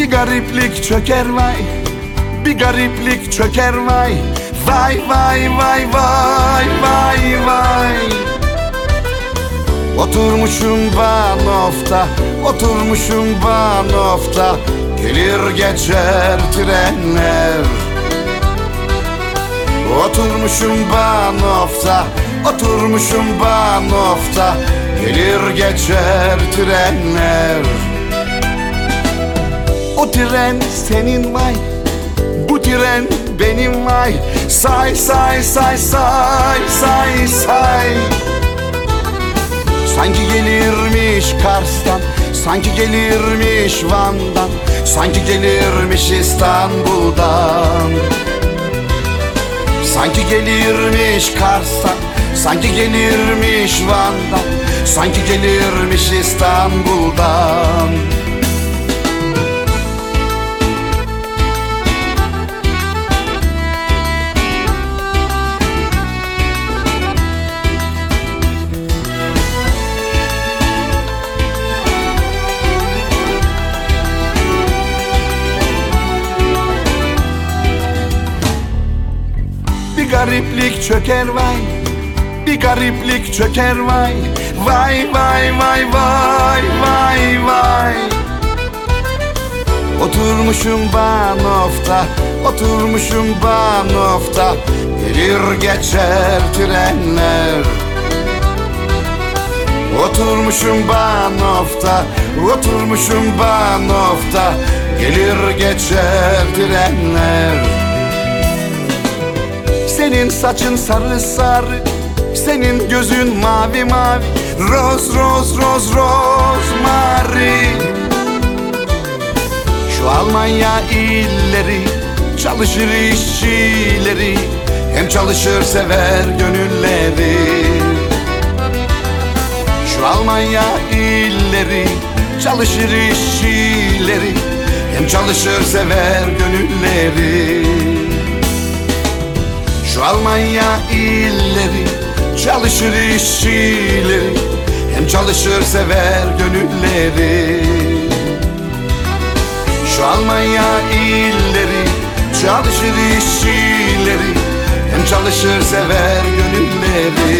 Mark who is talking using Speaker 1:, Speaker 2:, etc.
Speaker 1: Bir gariplik çöker vay. Bir gariplik çöker vay. Vay vay vay vay vay vay. Oturmuşum banofta Oturmuşum banofta Gelir geçer trenler. Oturmuşum banofta Oturmuşum banofta Gelir geçer trenler O tren senin vay Bu tren benim vay. Say say say say say say. Sanki gelirmiş Kars'tan Sanki gelirmiş Van'dan Sanki gelirmiş İstanbul'dan. Sanki gelirmiş Kars'tan Sanki gelirmiş Van'dan Sanki gelirmiş İstanbul'dan gariplik çöker vay. Bir gariplik çöker vay. Vay vay vay vay vay vay. Oturmuşum banofta Oturmuşum banofta Gelir geçer trenler. Oturmuşum banofta Oturmuşum banofta Gelir geçer trenler senin saçın sarı sarı Senin gözün mavi mavi. Roz roz roz roz mari. Şu Almanya illeri Çalışır işçileri Hem çalışır sever gönülleri. Şu Almanya illeri Çalışır işçileri Hem çalışır sever gönülleri şu Almanya illeri Çalışır işçileri Hem çalışır sever gönülleri. Şu Almanya illeri Çalışır işçileri Hem çalışır sever gönülleri